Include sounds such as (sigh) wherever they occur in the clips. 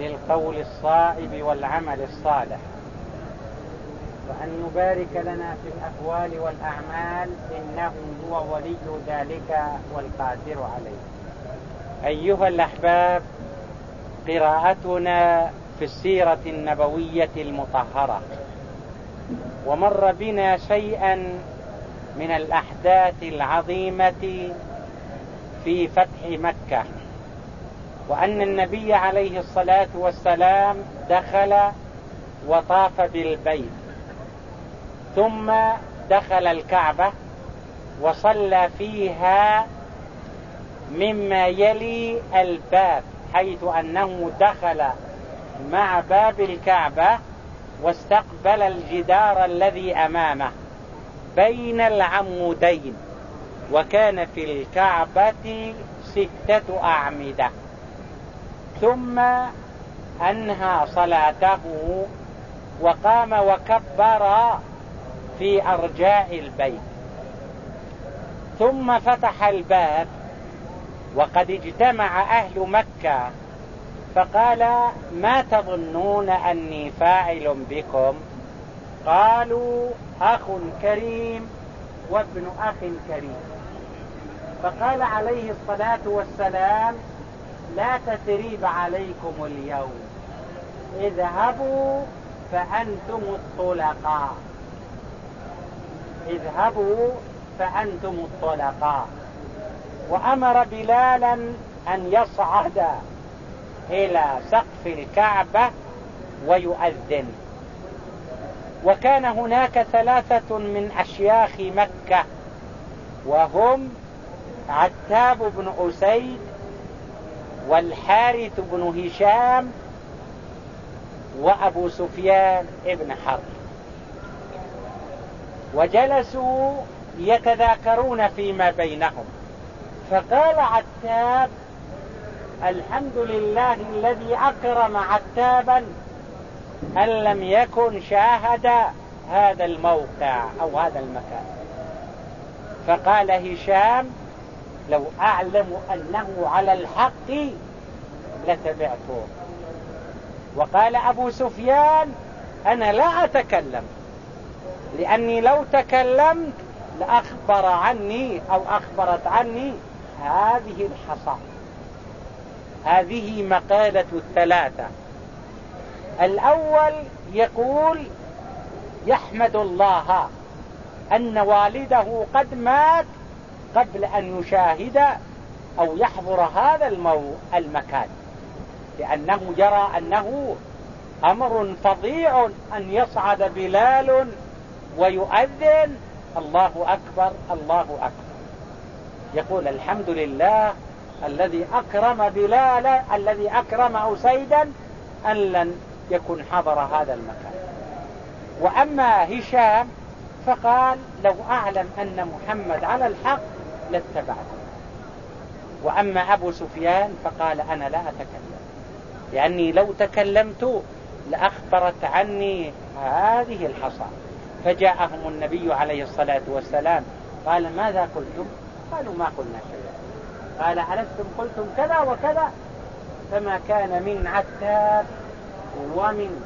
للقول الصائب والعمل الصالح. وأن يبارك لنا في الأقوال والأعمال إنه هو ولي ذلك والقادر عليه. أيها الأحباب قراءتنا في السيرة النبوية المطهرة. ومر بنا شيئا من الأحداث العظيمة في فتح مكة. وأن النبي عليه الصلاة والسلام دخل وطاف بالبيت. ثم دخل الكعبة وصلى فيها مما يلي الباب حيث أنه دخل مع باب الكعبة واستقبل الجدار الذي أمامه بين العمودين وكان في الكعبة ستة أعمدة. ثم أنهى صلاته وقام وكبر في أرجاء البيت. ثم فتح الباب وقد اجتمع أهل مكة فقال ما تظنون أني فاعل بكم؟ قالوا أخ كريم وابن أخ كريم. فقال عليه الصلاة والسلام لا تثريب عليكم اليوم. اذهبوا فأنتم الطلقاء. اذهبوا فأنتم الطلقاء. وأمر بلالا أن يصعد إلى سقف الكعبة ويؤذن. وكان هناك ثلاثة من أشياخ مكة وهم عتاب بن أسيد والحارث بن هشام وأبو سفيان ابن حرب. وجلسوا يتذاكرون فيما بينهم. فقال عتاب الحمد لله الذي أكرم عتابا أن لم يكن شاهد هذا الموقع أو هذا المكان. فقال هشام لو أعلم أنه على الحق لتبعته. وقال أبو سفيان أنا لا أتكلم. لأني لو تكلمت لأخبر عني أو أخبرت عني هذه الحصى. هذه مقالة الثلاثة. الأول يقول يحمد الله أن والده قد مات قبل أن يشاهد أو يحضر هذا المكان. لأنه يرى أنه أمر فظيع أن يصعد بلال ويؤذن. الله أكبر الله أكبر. يقول الحمد لله الذي أكرم بلال الذي أكرم أسيدا أن لن يكن حضر هذا المكان. وأما هشام فقال لو أعلم أن محمد على الحق لاتبعته وأما أبو سفيان فقال أنا لا أتكلم. لأني لو تكلمت لأخبرت عني هذه الحصى. فجاءهم النبي عليه الصلاة والسلام قال ماذا قلتم؟ قالوا ما قلنا شيئا. قال ألستم قلتم كذا وكذا؟ فما كان من عتاب ومن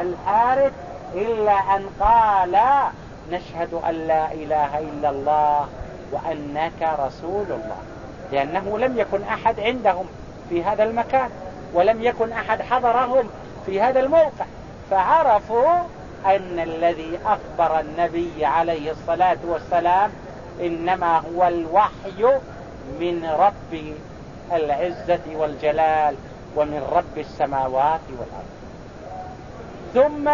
الحارث إلا أن قال نشهد أن لا إله إلا الله وأنك رسول الله. لأنه لم يكن أحد عندهم في هذا المكان ولم يكن أحد حضرهم في هذا الموقع. فعرفوا أن الذي أخبر النبي عليه الصلاة والسلام إنما هو الوحي من رب العزة والجلال ومن رب السماوات والأرض. ثم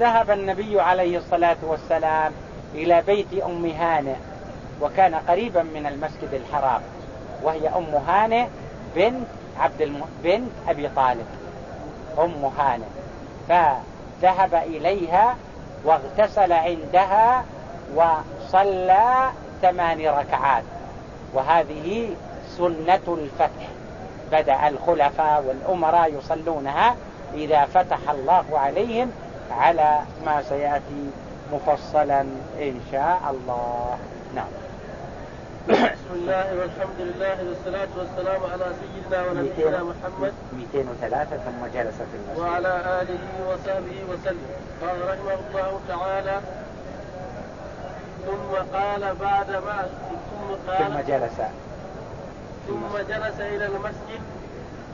ذهب النبي عليه الصلاة والسلام إلى بيت أم هانئ. وكان قريبا من المسجد الحرام وهي أم هانئ بنت عبد الم... بنت أبي طالب. أم هانئ. فذهب إليها واغتسل عندها وصلى ثمان ركعات. وهذه سنة الفتح. بدأ الخلفاء والأمراء يصلونها إذا فتح الله عليهم على ما سيأتي مفصلا إن شاء الله. نعم. بسم الله والحمد لله والصلاة والسلام على سيدنا ونبينا محمد 203 ثم جلس في المسجد. وعلى آله وصحبه وسلم. قال رحمه الله تعالى ثم قال بعد ما ثم قال ثم جلس. ثم جلس إلى المسجد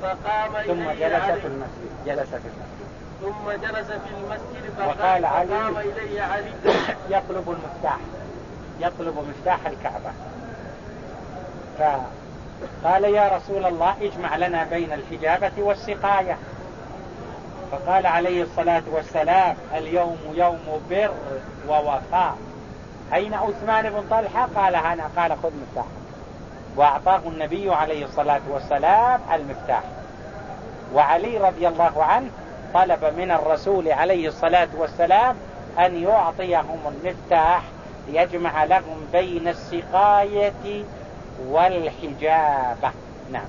فقام ثم جلس في المسجد. جلس في المسجد. ثم جلس في المسجد فقال علي فقام إلي علي. يطلب المفتاح. يطلب مفتاح الكعبة. فقال يا رسول الله اجمع لنا بين الحجابة والسقاية. فقال عليه الصلاة والسلام اليوم يوم بر ووفاء. أين عثمان بن طلحة؟ قال أنا قال خذ مفتاح. وأعطاه النبي عليه الصلاة والسلام المفتاح. وعلي رضي الله عنه طلب من الرسول عليه الصلاة والسلام أن يعطيهم المفتاح ليجمع لهم بين السقاية والحجابة نعم.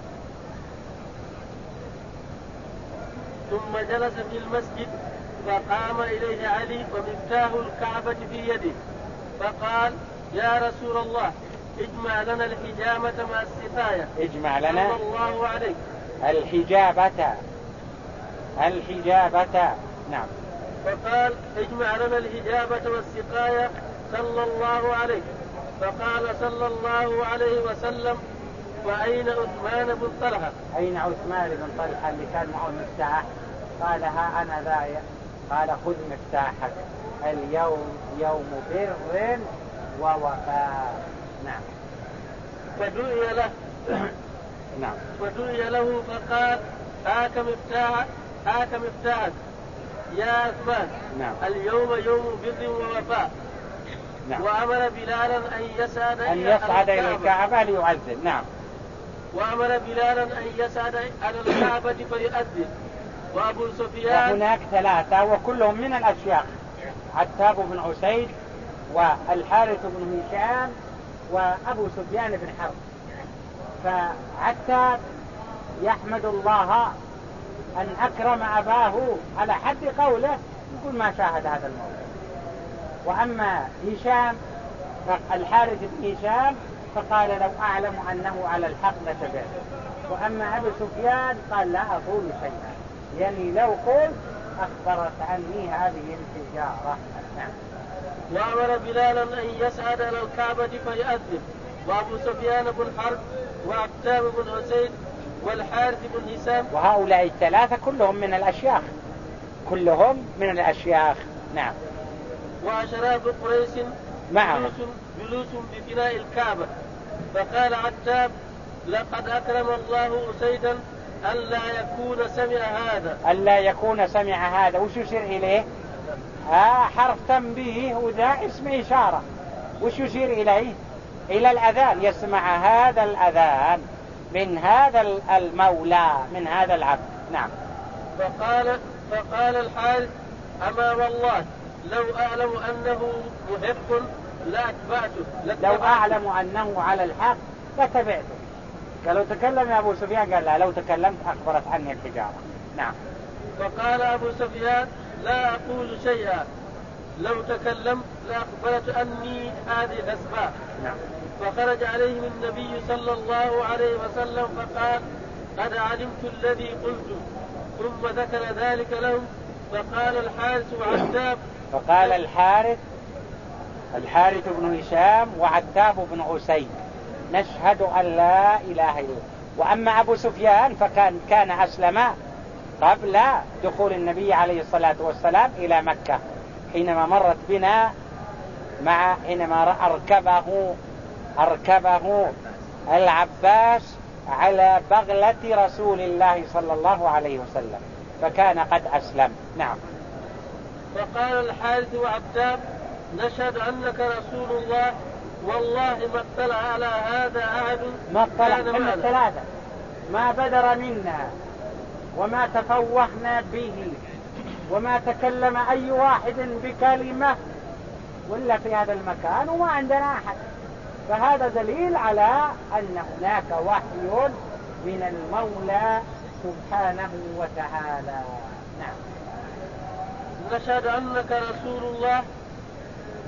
ثم جلس في المسجد فقام إليه علي ومفتاح الكعبة في يده فقال يا رسول الله اجمع لنا الحجامة مع السقاية اجمع لنا. صلى الله عليك الحجابة الحجابة نعم. فقال اجمع لنا الحجابة والسقاية صلى الله عليه. فقال صلى الله عليه وسلم وأين عثمان بن طلحة؟ أين عثمان بن طلحة اللي كان معه المفتاح؟ قال ها أنا ذا قال خذ مفتاحك. اليوم يوم بر ووفاء. نعم. فدعي له. (coughs) نعم. فدعي له فقال هاك مفتاح هاك مفتاحك. يا عثمان. نعم. اليوم يوم بر ووفاء. نعم. وأمر بلالا أن يسعد أن يصعد إلى الكعبة. ليعذب نعم. وأمر بلالا أن يسعد على الكعبة فيؤذن. وأبو سفيان وهناك ثلاثة وكلهم من الأشياخ. عتاب بن عسيد والحارث بن هشام وأبو سفيان بن حرب. فعتاب يحمد الله أن أكرم أباه على حد قوله يقول ما شاهد هذا الموضوع وأما هشام الحارث بن هشام فقال لو أعلم أنه على الحق لتبعته وأما أبو سفيان قال لا أقول شيئا. يعني لو قلت أخبرت عني هذه التجارة نعم وأمر بلالا أن يسعد إلى الكعبة فيؤذن. وأبو سفيان بن حرب وعتاب بن أسيد والحارث بن هشام. وهؤلاء الثلاثة كلهم من الأشياخ. كلهم من الأشياخ. نعم. وأشراف قريش معه جلوس, جلوس بفناء الكعبة. فقال عتاب لقد أكرم الله أسيدا ألا يكون سمع هذا. ألا يكون سمع هذا. وش يشير إليه؟ ها حرف تنبيه وذا اسم إشارة. وش يشير إليه؟ إلى الأذان. يسمع هذا الأذان من هذا المولى من هذا العبد. نعم. فقال فقال الحارث أما والله لو أعلم أنه محق لأتبعته لو أعلم أنه على الحق لتبعته. قالوا تكلم يا أبو سفيان قال لا لو تكلمت أخبرت عني الحجارة. نعم. فقال أبو سفيان لا أقول شيئا. لو تكلمت لأخبرت أني هذه الأسباب. نعم. فخرج عليهم النبي صلى الله عليه وسلم فقال قد علمت الذي قلت. ثم ذكر ذلك لهم فقال الحارث وعتاب فقال الحارث الحارث بن هشام وعتاب بن عسيد نشهد أن لا إله إلا الله. وأما أبو سفيان فكان كان أسلم قبل دخول النبي عليه الصلاة والسلام إلى مكة حينما مرت بنا مع حينما أركبه أركبه العباس على بغلة رسول الله صلى الله عليه وسلم فكان قد أسلم. نعم. فقال الحارث وعبداب نشهد أنك رسول الله والله ما اطلع على هذا أحد ما اطلع من الثلاثة ما بدر منا وما تفوهنا به وما تكلم أي واحد بكلمة ولا في هذا المكان وما عندنا أحد. فهذا دليل على أن هناك وحي من المولى سبحانه وتعالى. نعم. نشهد أنك رسول الله.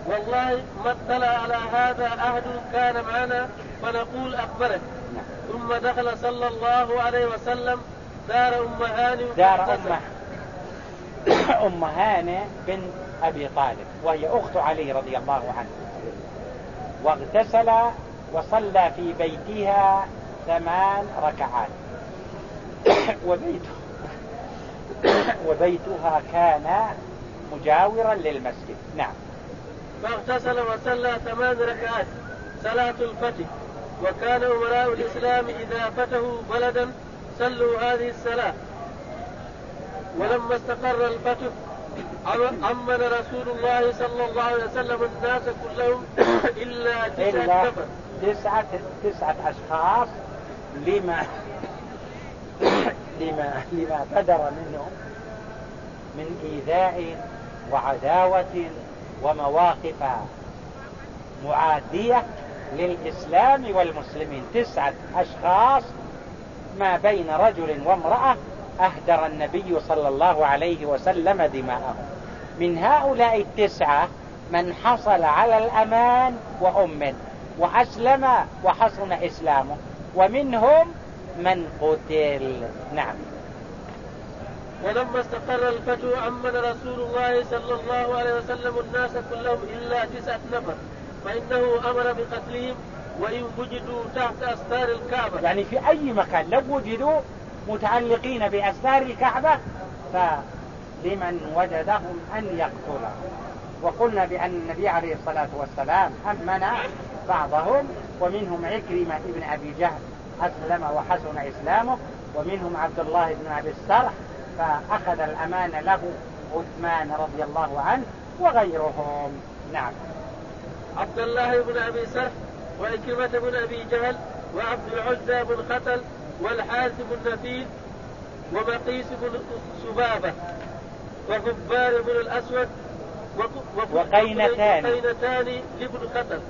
والله ما اطلع على هذا أحد كان معنا فنقول أخبرك نعم. ثم دخل صلى الله عليه وسلم دار أم هاني دار أم (coughs) أم هاني بنت أبي طالب وهي أخت علي رضي الله عنه واغتسل وصلى في بيتها ثمان ركعات. (coughs) وبيته (coughs) وبيتها كان مجاورا للمسجد. نعم. فاغتسل وصلى ثمان ركعات صلاة الفتح. وكان أمراء الإسلام إذا فتحوا بلدا صلوا هذه الصلاة. ولما استقر الفتح أمن رسول الله صلى الله عليه وسلم الناس كلهم (coughs) إلا تسعة نفر. تسعة تسعة أشخاص لما (coughs) لما لما بدر منهم من إيذاء وعداوة ومواقف معادية للإسلام والمسلمين. تسعة أشخاص ما بين رجل وامرأة أهدر النبي صلى الله عليه وسلم دماءهم من هؤلاء التسعة من حصل على الأمان وأمن وأسلم وحصن إسلامه ومنهم من قتل. نعم. ولما استقر الفتح أمن رسول الله صلى الله عليه وسلم الناس كلهم إلا تسعة نفر فإنه أمر بقتلهم وإن وجدوا تحت أستار الكعبة. يعني في أي مكان لو وجدوا متعلقين بأستار الكعبة فلمن وجدهم أن يقتلهم وقلنا بأن النبي عليه الصلاة والسلام أمن بعضهم ومنهم عكرمة ابن أبي جهل أسلم وحسن إسلامه ومنهم عبد الله بن أبي السرح فأخذ الأمان له عثمان رضي الله عنه وغيرهم. نعم. عبد الله بن أبي سرح وعكرمة بن أبي جهل وعبد العزى بن قتل والحارث بن نفيل ومقيس بن سبابة وكبار بن الأسود وقينتان. وقينتان لابن قتل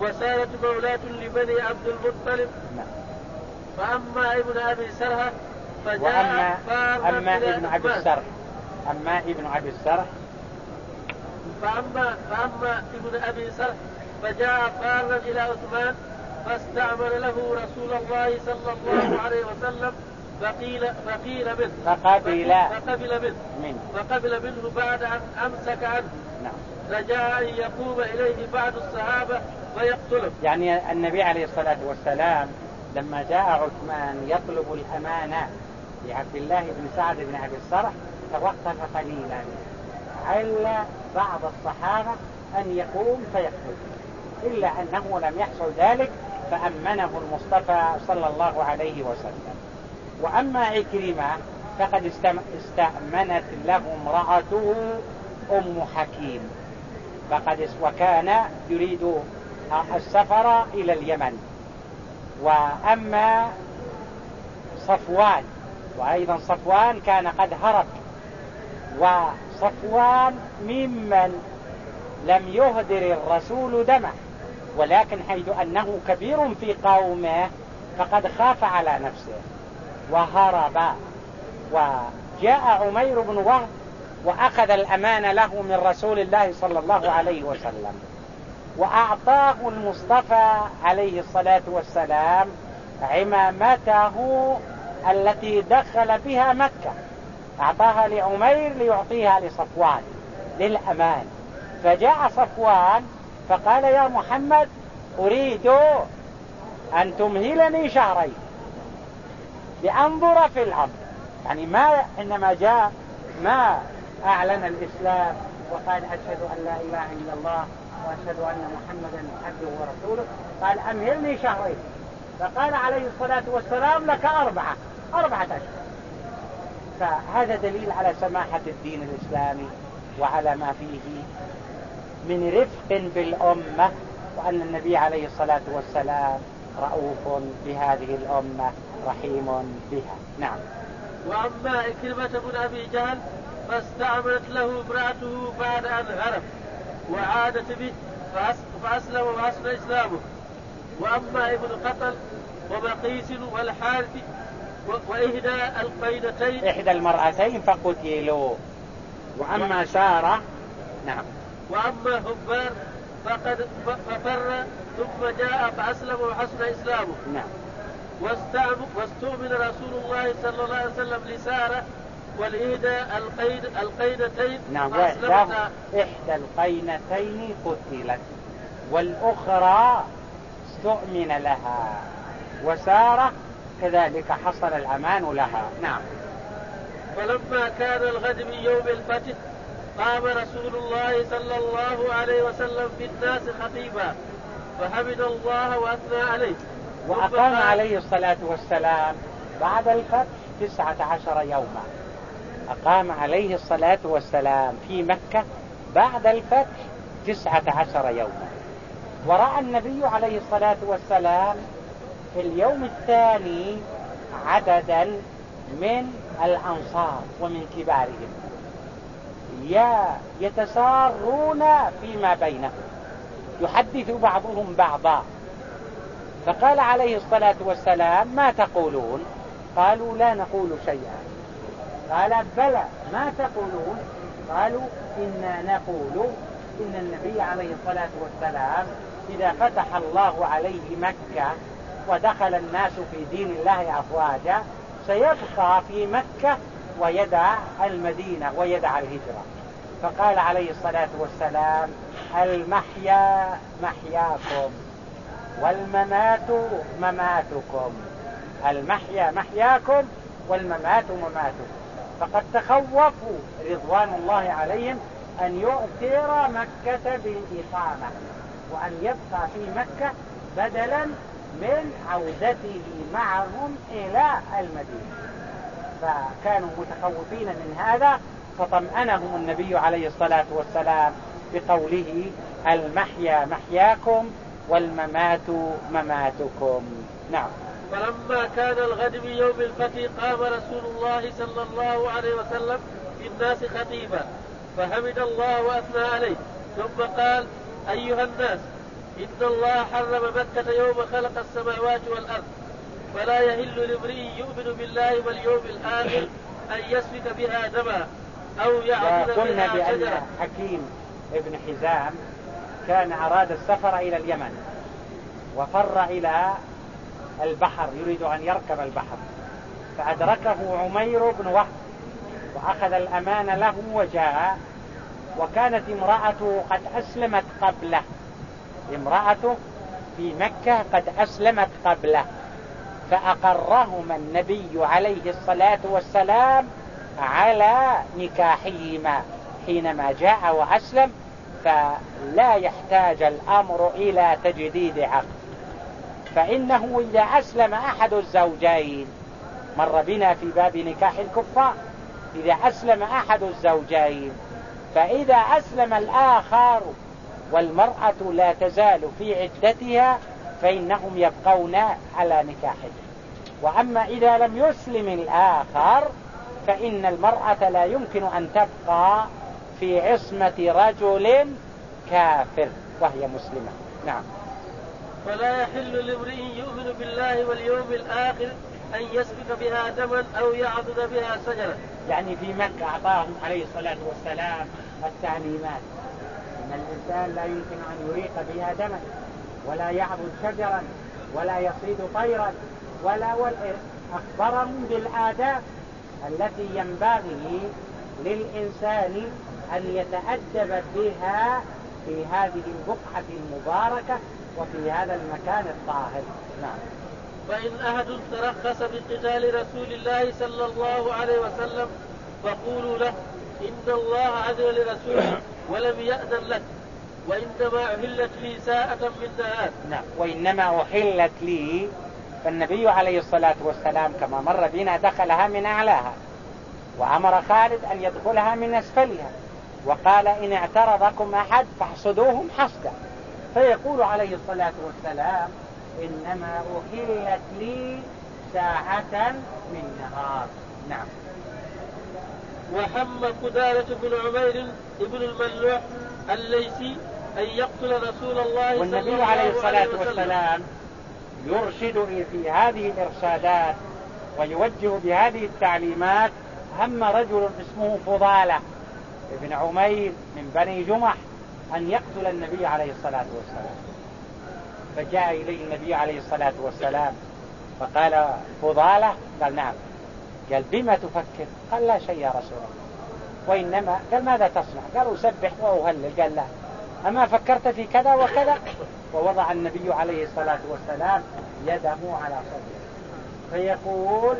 وسالت مولاة لبني عبد المطلب. نعم. فأما ابن أبي سرهة فجاء وأما أما ابن أبي السرح. أما ابن أبي السرح. فأما فأما ابن أبي سرح فجاء قارا إلى عثمان فاستعمل له رسول الله صلى الله عليه وسلم فقيل فقيل منه. فقبل فقبل منه. من فقبل منه بعد أن أمسك عنه. نعم. رجاء أن يقوم إليه بعض الصحابة فيقتله. يعني النبي عليه الصلاة والسلام لما جاء عثمان يطلب الأمانة لعبد الله بن سعد بن أبي الصرح توقف قليلا عل بعض الصحابة أن يقوم فيقتل. إلا أنه لم يحصل ذلك فأمنه المصطفى صلى الله عليه وسلم. وأما عكرمة فقد استأمنت له امرأته أم حكيم. فقد وكان يريد السفر إلى اليمن. وأما صفوان وأيضا صفوان كان قد هرب. وصفوان ممن لم يهدر الرسول دمه ولكن حيث أنه كبير في قومه فقد خاف على نفسه وهرب. وجاء عمير بن وهب وأخذ الأمان له من رسول الله صلى الله عليه وسلم وأعطاه المصطفى عليه الصلاة والسلام عمامته التي دخل بها مكة. أعطاها لعمير ليعطيها لصفوان للأمان. فجاء صفوان فقال يا محمد أريد أن تمهلني شهرين لأنظر في الأمر يعني ما إنما جاء ما أعلن الإسلام وقال أشهد أن لا إله إلا الله وأشهد أن محمدا عبده ورسوله. قال أمهلني شهرين. فقال عليه الصلاة والسلام لك أربعة. أربعة أشهر. فهذا دليل على سماحة الدين الإسلامي وعلى ما فيه من رفق بالأمة وأن النبي عليه الصلاة والسلام رؤوف بهذه الأمة رحيم بها. نعم. وأما إكرمة بن أبي جهل فاستعملت له امرأته بعد أن هرب وعادت به فأسلم وأسلم إسلامه. وأما ابن قتل ومقيس والحارث وإحدى القينتين إحدى المرأتين فقتلوا وأما سارة نعم. وأما هبار فقد ففر ثم جاء فأسلم وحسن إسلامه. نعم. واستؤمن رسول الله صلى الله عليه وسلم لسارة والإهدى القيد القينتين نعم إحدى القينتين قتلت والأخرى استؤمن لها. وسارة كذلك حصل الأمان لها. نعم. فلما كان الغد من يوم الفتح قام رسول الله صلى الله عليه وسلم في الناس خطيبا فحمد الله وأثنى عليه. وأقام عليه الصلاة والسلام بعد الفتح تسعة عشر يوما. أقام عليه الصلاة والسلام في مكة بعد الفتح تسعة عشر يوما. ورأى النبي عليه الصلاة والسلام في اليوم الثاني عددا من الأنصار ومن كبارهم. يتسارون فيما بينهم. يحدث بعضهم بعضا. فقال عليه الصلاة والسلام ما تقولون؟ قالوا لا نقول شيئا. قال بلى ما تقولون؟ قالوا إنا نقول. إن النبي عليه الصلاة والسلام إذا فتح الله عليه مكة ودخل الناس في دين الله أفواجا سيبقى في مكة ويدع المدينة ويدع الهجرة. فقال عليه الصلاة والسلام المحيا محياكم والممات مماتكم. المحيا محياكم والممات مماتكم. فقد تخوفوا رضوان الله عليهم أن يؤثر مكة بالإقامة وأن يبقى في مكة بدلا من عودته معهم إلى المدينة. فكانوا متخوفين من هذا فطمأنهم النبي عليه الصلاة والسلام بقوله المحيا محياكم والممات مماتكم. نعم. فلما كان الغد من يوم الفتح قام رسول الله صلى الله عليه وسلم في الناس خطيبا فحمد الله وأثنى عليه ثم قال أيها الناس ان الله حرم مكه يوم خلق السماوات والارض فلا يهل لامرئ يؤمن بالله واليوم الآخر ان يسفك بها دما أو يعبد قلنا بأن حكيم ابن حزام كان أراد السفر إلى اليمن وفر إلى البحر يريد أن يركب البحر. فأدركه عمير بن وهب وأخذ الأمان له وجاء وكانت امرأته قد أسلمت قبله. امرأته في مكة قد أسلمت قبله فأقرهما النبي عليه الصلاة والسلام على نكاحهما حينما جاء وأسلم فلا يحتاج الأمر إلى تجديد عقد. فإنه إذا أسلم أحد الزوجين مر بنا في باب نكاح الكفار إذا أسلم أحد الزوجين فإذا أسلم الآخر والمرأة لا تزال في عدتها فإنهم يبقون على نكاحه وأما إذا لم يسلم الآخر فإن المرأة لا يمكن أن تبقى في عصمة رجل كافر وهي مسلمة. نعم. فلا يحل لامرئ يؤمن بالله واليوم الآخر أن يسفك بها دما أو يعضد بها شجرة يعني في مكة أعطاهم عليه الصلاة والسلام التعليمات. أن الإنسان لا يمكن أن يريق بها دما ولا يعبد شجرا ولا يصيد طيرا ولا أخبرهم بالآداب التي ينبغي للإنسان أن يتأدب بها في هذه البقعة المباركة وفي هذا المكان الطاهر. نعم. فإن أحد ترخص بقتال رسول الله صلى الله عليه وسلم فقولوا له إن الله عز لرسوله ولم يأذن لك وإنما أحلت لي ساعة من نهار نعم وإنما أحلت لي فالنبي عليه الصلاة والسلام كما مر بنا دخلها من أعلاها وأمر خالد أن يدخلها من أسفلها وقال إن اعترضكم أحد فاحصدوهم حصدا. فيقول عليه الصلاة والسلام إنما أحلت لي ساعة من نهار. نعم. وحم قدالة بن عمير بن الملوح الليثي أن يقتل رسول الله والنبي صلى الله عليه الصلاة عليه وسلم. والسلام يرشد في هذه الإرشادات ويوجه بهذه التعليمات هم رجل اسمه فضالة ابن عمير من بني جمح أن يقتل النبي عليه الصلاة والسلام. فجاء إليه النبي عليه الصلاة والسلام فقال فضالة؟ قال نعم. قال بما تفكر؟ قال لا شيء يا رسول الله. وإنما قال ماذا تصنع؟ قال أسبح وأهلل. قال لا. أما فكرت في كذا وكذا ووضع النبي عليه الصلاة والسلام يده على صدره. فيقول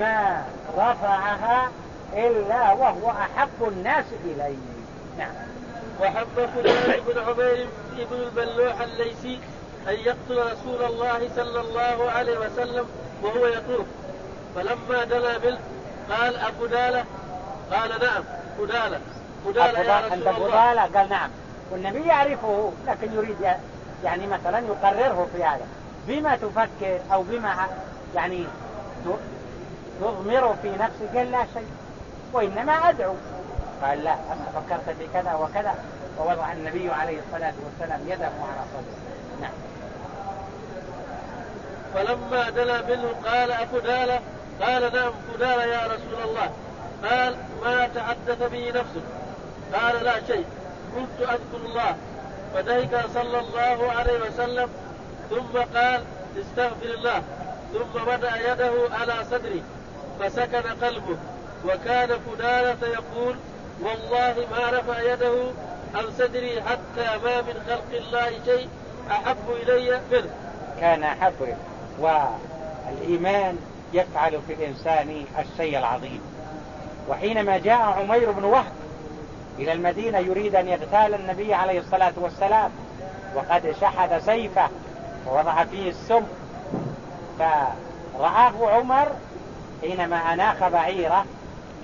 ما رفعها إلا وهو أحب الناس إليه. نعم. وحب فلان بن عمير بن الملوح الليثي أن يقتل رسول الله صلى الله عليه وسلم وهو يطوف فلما دنا به قال أبو دالة؟ قال نعم فدالة فدالة يا رسول الله. قال نعم. والنبي يعرفه لكن يريد يعني مثلا يقرره في هذا. بما تفكر أو بما يعني تضمر في نفسك لا شيء وإنما أدعو. قال لا أما فكرت في كذا وكذا. ووضع النبي عليه الصلاة والسلام يده على صدره. نعم. فلما دنا منه قال أفدالة قال نعم فدالة يا رسول الله. قال ما تحدث به نفسك. قال لا شيء. كنت أذكر الله. فدهك صلى الله عليه وسلم. ثم قال استغفر الله. ثم وضع يده على صدري. فسكن قلبه. وكان فلانة يقول والله ما رفع يده عن صدري حتى ما من خلق الله شيء أحب إلي منه. كان أحب والإيمان يفعل في الإنسان الشيء العظيم. وحينما جاء عمير بن وهب إلى المدينة يريد أن يغتال النبي عليه الصلاة والسلام وقد شحذ سيفه ووضع فيه السم فرآه عمر حينما أناخ بعيره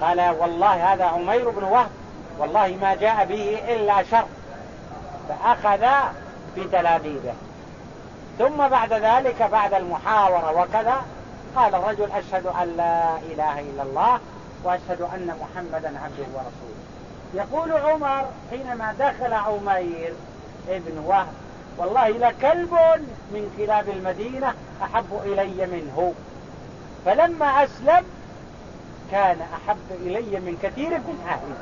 قال والله هذا عمير بن وهب والله ما جاء به إلا شر فأخذ بتلابيبه ثم بعد ذلك بعد المحاورة وكذا قال الرجل أشهد أن لا إله إلا الله وأشهد أن محمدا عبده ورسوله. يقول عمر حينما دخل عمير ابن وهب والله لكلب من كلاب المدينة أحب إلي منه. فلما أسلم كان أحب إلي من كثير من أهلي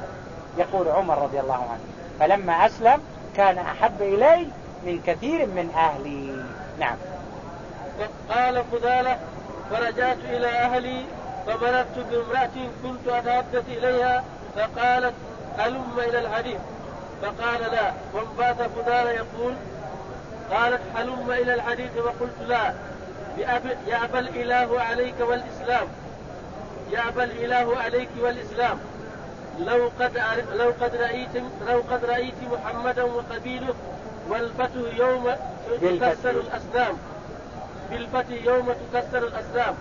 يقول عمر رضي الله عنه فلما أسلم كان أحب إلي من كثير من أهلي. نعم. قال فضالة فرجعت إلى أهلي فمررت بامرأة كنت أتحدث إليها فقالت هلم إلى الحديث؟ فقال لا. وانبات فضالة يقول قالت هلم إلى الحديث وقلت لا. يأبى الإله عليك والإسلام. يأبى الإله عليك والإسلام. لو قد لو قد رأيت لو قد رأيت محمدا وقبيله والفتح يوم تكسر الأسلام بالفتح يوم تكسر الأسلام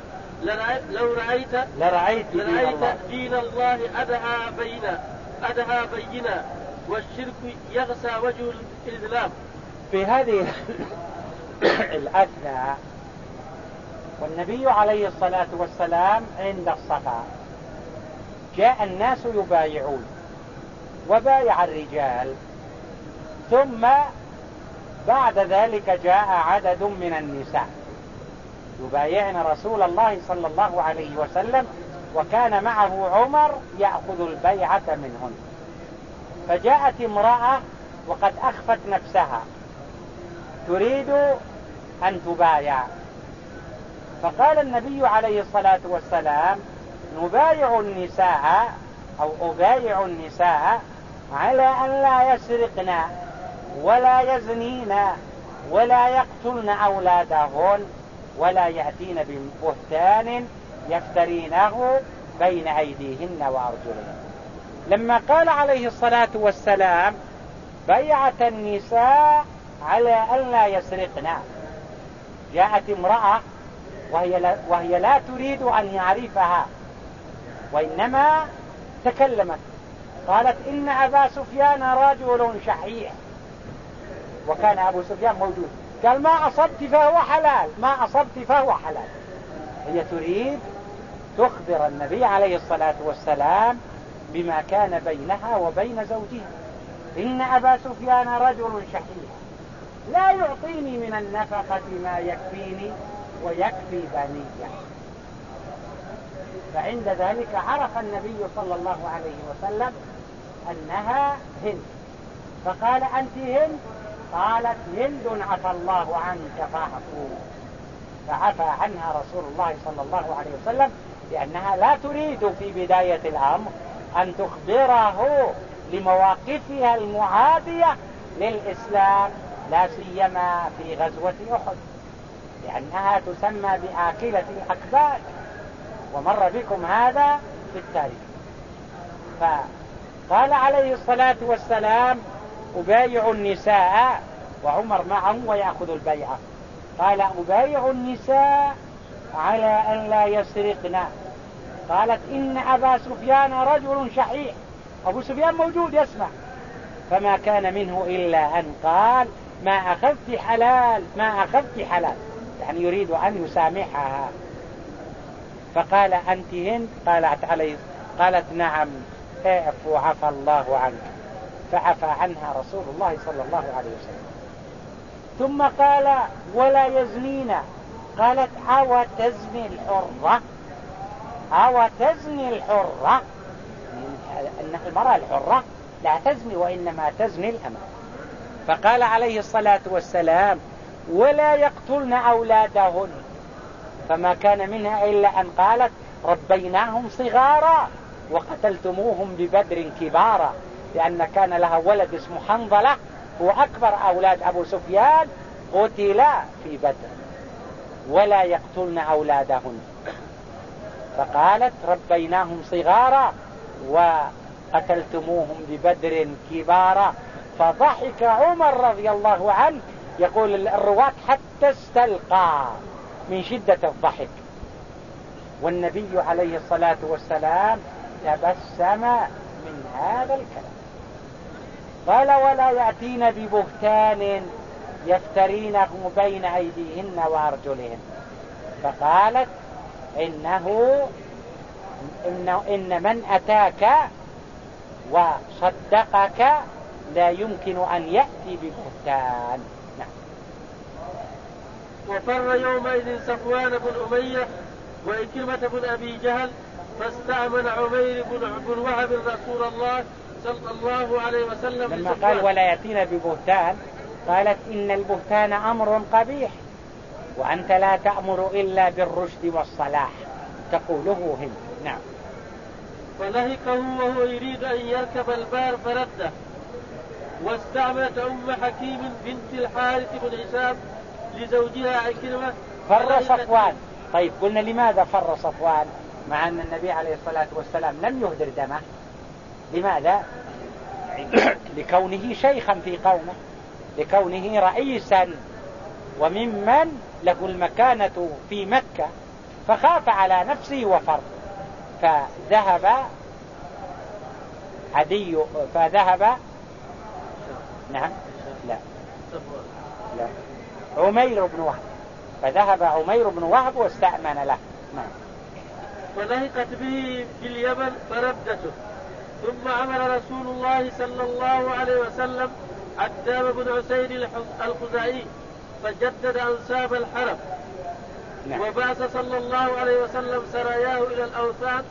لو رأيت لرأيت, لرأيت دين الله أدهى بينا أدهى بينا والشرك يغسى وجه الإسلام في هذه (coughs) الأثناء والنبي عليه الصلاة والسلام عند الصفا جاء الناس يبايعون وبايع الرجال ثم بعد ذلك جاء عدد من النساء. يبايعن رسول الله صلى الله عليه وسلم وكان معه عمر يأخذ البيعة منهن فجاءت امرأة وقد أخفت نفسها تريد أن تبايع. فقال النبي عليه الصلاة والسلام نبايع النساء أو أبايع النساء على أن لا يسرقن ولا يزنين ولا يقتلن أولادهن. ولا يأتين ببهتان يفترينه بين أيديهن وأرجلهن. لما قال عليه الصلاة والسلام بيعة النساء على أن لا يسرقن. جاءت امرأة وهي لا, وهي لا تريد أن يعرفها وإنما تكلمت. قالت إن أبا سفيان رجل شحيح. وكان أبو سفيان موجود. قال ما أصبت فهو حلال. ما أصبت فهو حلال. هي تريد تخبر النبي عليه الصلاة والسلام بما كان بينها وبين زوجها. إن أبا سفيان رجل شحيح. لا يعطيني من النفقة ما يكفيني ويكفي بنية. فعند ذلك عرف النبي صلى الله عليه وسلم أنها هند. فقال أنت هند؟ قالت هند عفى الله عنك فاعفو. فعفى عنها رسول الله صلى الله عليه وسلم لأنها لا تريد في بداية الأمر أن تخبره لمواقفها المعادية للإسلام لا سيما في غزوة أحد لأنها تسمى بآكلة الأكباد. ومر بكم هذا في التاريخ. فقال عليه الصلاة والسلام أبايع النساء وعمر معهم ويأخذ البيعة قال أبايع النساء على أن لا يسرقن. قالت إن أبا سفيان رجل شحيح. أبو سفيان موجود يسمع. فما كان منه إلا أن قال ما أخذت حلال ما أخذت حلال. يعني يريد أن يسامحها. فقال أنت هند قالت عليه قالت نعم. اعفو عفى الله عنك. فعفى عنها رسول الله صلى الله عليه وسلم. ثم قال ولا يزنين. قالت أو تزني الحرة؟ أو تزني الحرة؟ أن المرأة الحرة. لا تزني وإنما تزني الأمة. فقال عليه الصلاة والسلام ولا يقتلن أولادهن. فما كان منها إلا أن قالت ربيناهم صغارا وقتلتموهم ببدر كبارا. لأن كان لها ولد اسمه حنظلة هو أكبر أولاد أبو سفيان قتل في بدر ولا يقتلن أولادهن. فقالت ربيناهم صغارا وقتلتموهم ببدر كبارا. فضحك عمر رضي الله عنه يقول الرواة حتى استلقى من شدة الضحك. والنبي عليه الصلاة والسلام تبسم من هذا الكلام. قال ولا يأتين ببهتان يفترينه بين أيديهن وأرجلهن. فقالت إنه إن, إن من أتاك وصدقك لا يمكن أن يأتي ببهتان. نعم. وفر يومئذ صفوان بن أمية وإكرمة بن أبي جهل فاستأمن عمير بن وهب رسول الله صلى الله عليه وسلم لما قال ولا يأتينا ببهتان قالت إن البهتان أمر قبيح وأنت لا تأمر إلا بالرشد والصلاح. تقوله هند نعم. فلهقه وهو يريد أن يركب البار فرده. واستعملت أم حكيم بنت الحارث بن حساب لزوجها عكرمة. فر صفوان. طيب قلنا لماذا فر صفوان؟ مع أن النبي عليه الصلاة والسلام لم يهدر دمه. لماذا؟ لكونه شيخا في قومه لكونه رئيسا. وممن له المكانة في مكة فخاف على نفسه وفر. فذهب عدي فذهب نعم لا. لا. عمير بن وهب. فذهب عمير بن وهب واستأمن له. نعم. فلهقت به في اليمن فردته. ثم أمر رسول الله صلى الله عليه وسلم عتاب بن عسير الخزاعي فجدد انساب الحرم. نعم. وبعث صلى الله عليه وسلم سراياه إلى الأوثان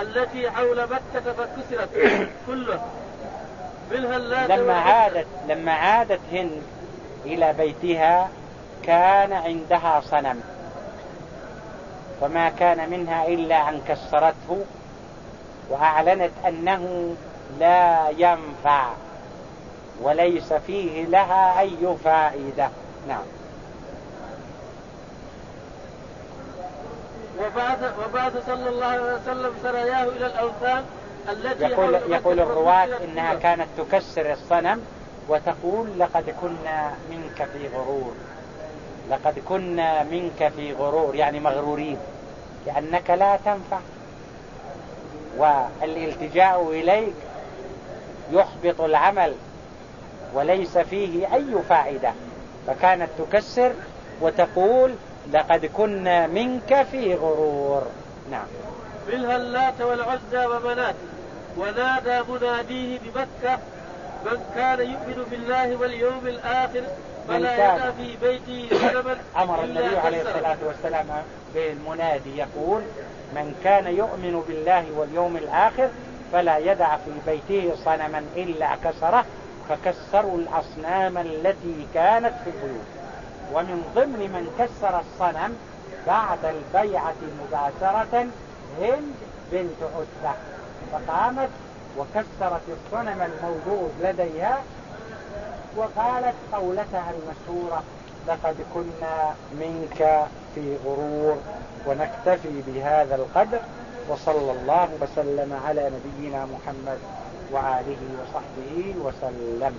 التي حول مكة فكسرت (coughs) كله لما عادت لما عادت هند إلى بيتها كان عندها صنم. وما كان منها إلا أن كسرته وأعلنت أنه لا ينفع وليس فيه لها أي فائدة. نعم. وبعث, وبعث صلى الله عليه وسلم سراياه إلى الأوثان التي يقول, يقول الرواة إنها كانت تكسر الصنم وتقول لقد كنا منك في غرور. لقد كنا منك في غرور يعني مغرورين. لأنك لا تنفع. والالتجاء إليك يحبط العمل وليس فيه أي فائدة فكانت تكسر وتقول لقد كنا منك في غرور. نعم. بالهلات والعزى ومنات ونادى مناديه بمكة من كان يؤمن بالله واليوم الآخر فلا يدع في بيته سلما (coughs) أمر النبي عليه الصلاة والسلام بالمنادي. يقول من كان يؤمن بالله واليوم الآخر فلا يدع في بيته صنما إلا كسره فكسروا الأصنام التي كانت في البيوت. ومن ضمن من كسر الصنم بعد البيعة مباشرة هند بنت عتبة. فقامت وكسرت الصنم الموجود لديها وقالت قولتها المشهورة لقد كنا منك في غرور ونكتفي بهذا القدر وصلى الله وسلم على نبينا محمد وآله وصحبه وسلم.